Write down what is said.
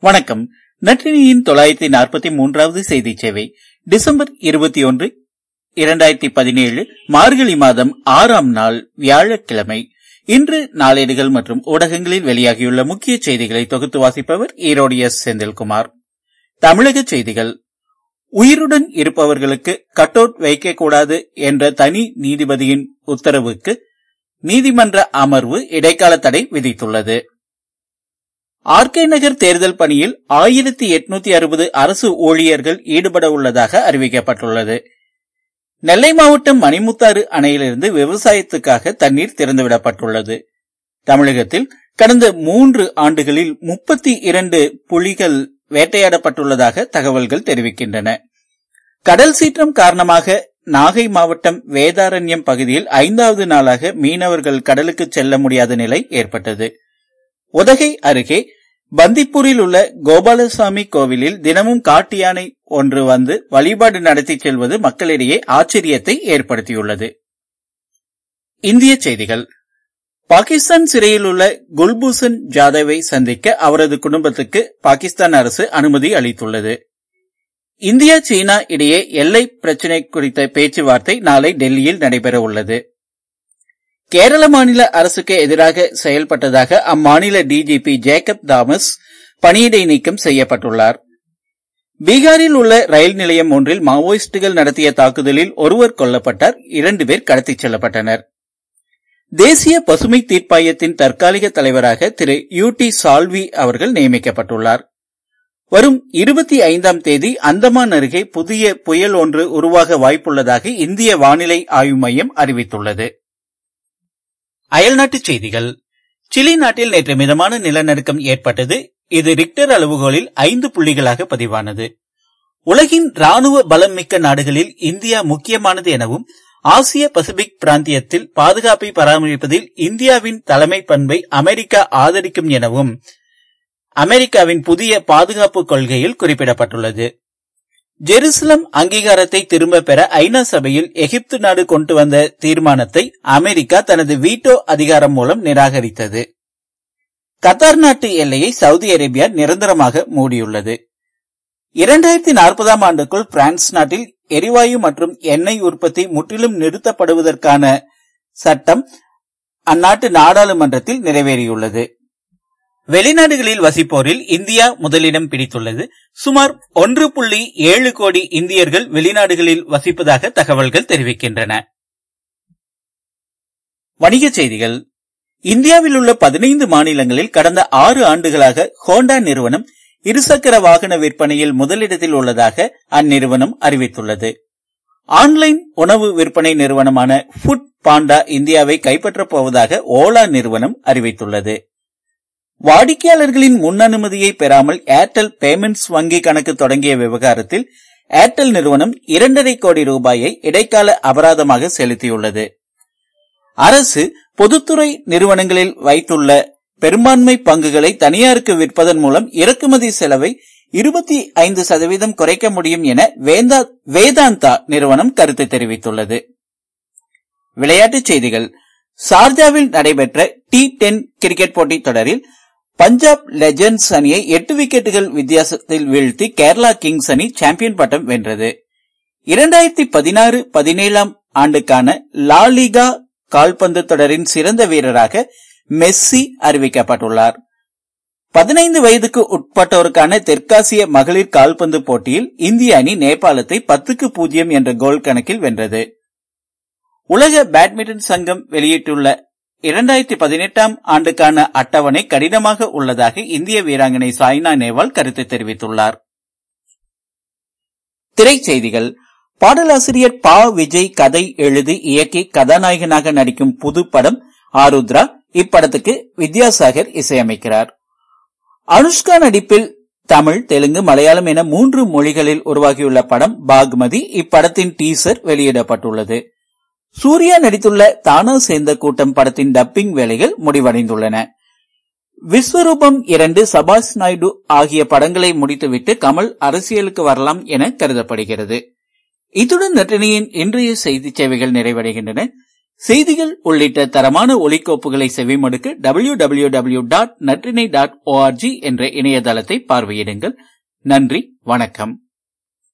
வணக்கம். நற்றினியின் தொள்ளாயிரத்தி நாற்பத்தி மூன்றாவது செய்தி சேவை. டிசம்பர் இருபத்தி ஒன்று இரண்டாயிரத்தி பதினேழு மார்கழி மாதம் ஆறாம் நாள் வியாழக்கிழமை. இன்று நாளேடுகள் மற்றும் ஊடகங்களில் வெளியாகியுள்ள முக்கிய செய்திகளை தொகுத்து வாசிப்பவர் ஈரோடு எஸ். செந்தில்குமார். தமிழக செய்திகள். உயிருடன் இருப்பவர்களுக்கு கட்டோட் வைக்கக்கூடாது என்ற தனி நீதிபதியின் உத்தரவுக்கு நீதிமன்ற அமர்வு இடைக்கால தடை விதித்துள்ளது. ஆர்கே நகர் தேர்தல் பணியில் ஆயிரத்தி எட்நூத்தி அறுபது அரசு ஊழியர்கள் ஈடுபட உள்ளதாக அறிவிக்கப்பட்டுள்ளது. நெல்லை மாவட்டம் மணிமுத்தாறு அணையிலிருந்து விவசாயத்துக்காக தண்ணீர் திறந்துவிடப்பட்டுள்ளது. தமிழகத்தில் கடந்த மூன்று ஆண்டுகளில் முப்பத்தி இரண்டு புலிகள் வேட்டையாடப்பட்டுள்ளதாக தகவல்கள் தெரிவிக்கின்றன. கடல் சீற்றம் காரணமாக நாகை மாவட்டம் வேதாரண்யம் பகுதியில் ஐந்தாவது நாளாக மீனவர்கள் கடலுக்கு செல்ல முடியாத நிலை ஏற்பட்டது. உதகை அருகே பந்திப்பூரில் உள்ள கோபாலசாமி கோவிலில் தினமும் காட்டு யானை ஒன்று வந்து வழிபாடு நடத்தி செல்வது மக்களிடையே ஆச்சரியத்தை ஏற்படுத்தியுள்ளது. இந்திய செய்திகள். பாகிஸ்தான் சிறையில் உள்ள குல்பூசன் ஜாதவை சந்திக்க அவரது குடும்பத்துக்கு பாகிஸ்தான் அரசு அனுமதி அளித்துள்ளது. இந்தியா சீனா இடையே எல்லை பிரச்சினை குறித்த பேச்சுவார்த்தை நாளை டெல்லியில் நடைபெற உள்ளது கேரள மாநில அரசுக்கு எதிராக செயல்பட்டதாக அம்மாநில டிஜிபி ஜேக்கப் தாமஸ் பணியிடை நீக்கம் செய்யப்பட்டுள்ளார். பீகாரில் உள்ள ரயில் நிலையம் ஒன்றில் மாவோயிஸ்டுகள் நடத்திய தாக்குதலில் ஒருவர் கொல்லப்பட்டார் இரண்டு பேர் கடத்திச் செல்லப்பட்டனர். தேசிய பசுமை தீர்ப்பாயத்தின் தற்காலிக தலைவராக திரு யு டி சால்வி அவர்கள் நியமிக்கப்பட்டுள்ளார். வரும் இருபத்தி ஐந்தாம் தேதி அந்தமான் அருகே புதிய புயல் ஒன்று உருவாக வாய்ப்புள்ளதாக இந்திய வானிலை ஆய்வு மையம் அறிவித்துள்ளது. அயல்நாட்டுச் செய்திகள். சிலி நாட்டில் நேற்று மிதமான நிலநடுக்கம் ஏற்பட்டது. இது ரிக்டர் அளவுகோலில் ஐந்து புள்ளிகளாக பதிவானது. உலகின் ராணுவ பலம் மிக்க நாடுகளில் இந்தியா முக்கியமானது எனவும் ஆசிய பசிபிக் பிராந்தியத்தில் பாதுகாப்பை பராமரிப்பதில் இந்தியாவின் தலைமை பண்பை அமெரிக்கா ஆதரிக்கும் எனவும் அமெரிக்காவின் புதிய பாதுகாப்பு கொள்கையில் குறிப்பிடப்பட்டுள்ளது. ஜெருசலம் அங்கீகாரத்தை திரும்ப பெற ஐநா சபையில் எகிப்து நாடு கொண்டு வந்த தீர்மானத்தை அமெரிக்கா தனது வீட்டோ அதிகாரம் மூலம் நிராகரித்தது. கத்தார் நாட்டு எல்லையை சவுதி அரேபியா நிரந்தரமாக மூடியுள்ளது. இரண்டாயிரத்தி நாற்பதாம் ஆண்டுக்குள் பிரான்ஸ் நாட்டில் எரிவாயு மற்றும் எண்ணெய் உற்பத்தி முற்றிலும் நிறுத்தப்படுவதற்கான சட்டம் அந்நாட்டு நாடாளுமன்றத்தில் நிறைவேறியுள்ளது. வெளிநாடுகளில் வசிப்போரில் இந்தியா முதலிடம் பிடித்துள்ளது. சுமார் ஒன்று புள்ளி ஏழு கோடி இந்தியர்கள் வெளிநாடுகளில் வசிப்பதாக தகவல்கள் தெரிவிக்கின்றன. வணிகச் செய்திகள். இந்தியாவில் உள்ள பதினைந்து மாநிலங்களில் கடந்த ஆறு ஆண்டுகளாக ஹோண்டா நிறுவனம் இருசக்கர வாகன விற்பனையில் முதலிடத்தில் உள்ளதாக அந்நிறுவனம் அறிவித்துள்ளது. ஆன்லைன் உணவு விற்பனை நிறுவனமான ஃபுட் பாண்டா இந்தியாவை கைப்பற்றப் போவதாக ஓலா நிறுவனம் அறிவித்துள்ளது. வாடிக்கையாளர்களின் முன் அனுமதியை பெறாமல் ஏர்டெல் பேமெண்ட்ஸ் வங்கி கணக்கு தொடங்கிய விவகாரத்தில் ஏர்டெல் நிறுவனம் இரண்டரை கோடி ரூபாயை இடைக்கால அபராதமாக செலுத்தியுள்ளது. அரசு பொதுத்துறை நிறுவனங்களில் வைத்துள்ள பெரும்பான்மை பங்குகளை தனியாருக்கு விற்பதன் மூலம் இறக்குமதி செலவை இருபத்தி ஐந்து சதவீதம் குறைக்க முடியும் என வேதாந்தா நிறுவனம் கருத்து தெரிவித்துள்ளது. விளையாட்டுச் செய்திகள். சார்ஜாவில் நடைபெற்ற டி டென் கிரிக்கெட் போட்டித் தொடரில் பஞ்சாப் லெஜண்ட்ஸ் அணியை எட்டு விக்கெட்டுகள் வித்தியாசத்தில் வீழ்த்தி கேரளா கிங்ஸ் அணி சாம்பியன் பட்டம் வென்றது. இரண்டாயிரத்தி பதினாறு பதினேழாம் ஆண்டுக்கான லாலிகா கால்பந்து தொடரின் சிறந்த வீரராக மெஸ்ஸி அறிவிக்கப்பட்டுள்ளார். பதினைந்து வயதுக்கு உட்பட்டோருக்கான தெற்காசிய மகளிர் கால்பந்து போட்டியில் இந்திய அணி நேபாளத்தை பத்துக்கு பூஜ்ஜியம் என்ற கோல் கணக்கில் வென்றது. உலக பேட்மிண்டன் சங்கம் வெளியிட்டுள்ள இரண்டாயிரத்தி பதினெட்டாம் ஆண்டுக்கான அட்டவணை கடினமாக உள்ளதாக இந்திய வீராங்கனை சாய்னா நேவால் கருத்து தெரிவித்துள்ளார். திரைச்செய்திகள். பாடலாசிரியர் பா. விஜய் கதை எழுதி இயக்கி கதாநாயகனாக நடிக்கும் புது படம் ஆருத்ரா இப்படத்துக்கு வித்யாசாகர் இசையமைக்கிறார். அனுஷ்கா நடிப்பில் தமிழ் தெலுங்கு மலையாளம் என மூன்று மொழிகளில் உருவாகியுள்ள படம் பாக்மதி இப்படத்தின் டீசர் வெளியிடப்பட்டுள்ளது. சூர்யா நடித்துள்ள தானா சேர்ந்த கூட்டம் படத்தின் டப்பிங் வேலைகள் முடிவடைந்துள்ளன. விஸ்வரூபம் இரண்டு சபாஷ் நாயுடு ஆகிய படங்களை முடித்துவிட்டு கமல் அரசியலுக்கு வரலாம் என கருதப்படுகிறது. இத்துடன் நட்டினியின் இன்றைய செய்தி சேவைகள் நிறைவடைகின்றன. செய்திகள் உள்ளிட்ட தரமான ஒலிக்கோப்புகளை செவிமடுக்க W W W dot Natrinai dot O R G என்ற இணையதளத்தை பார்வையிடுங்கள். நன்றி வணக்கம்.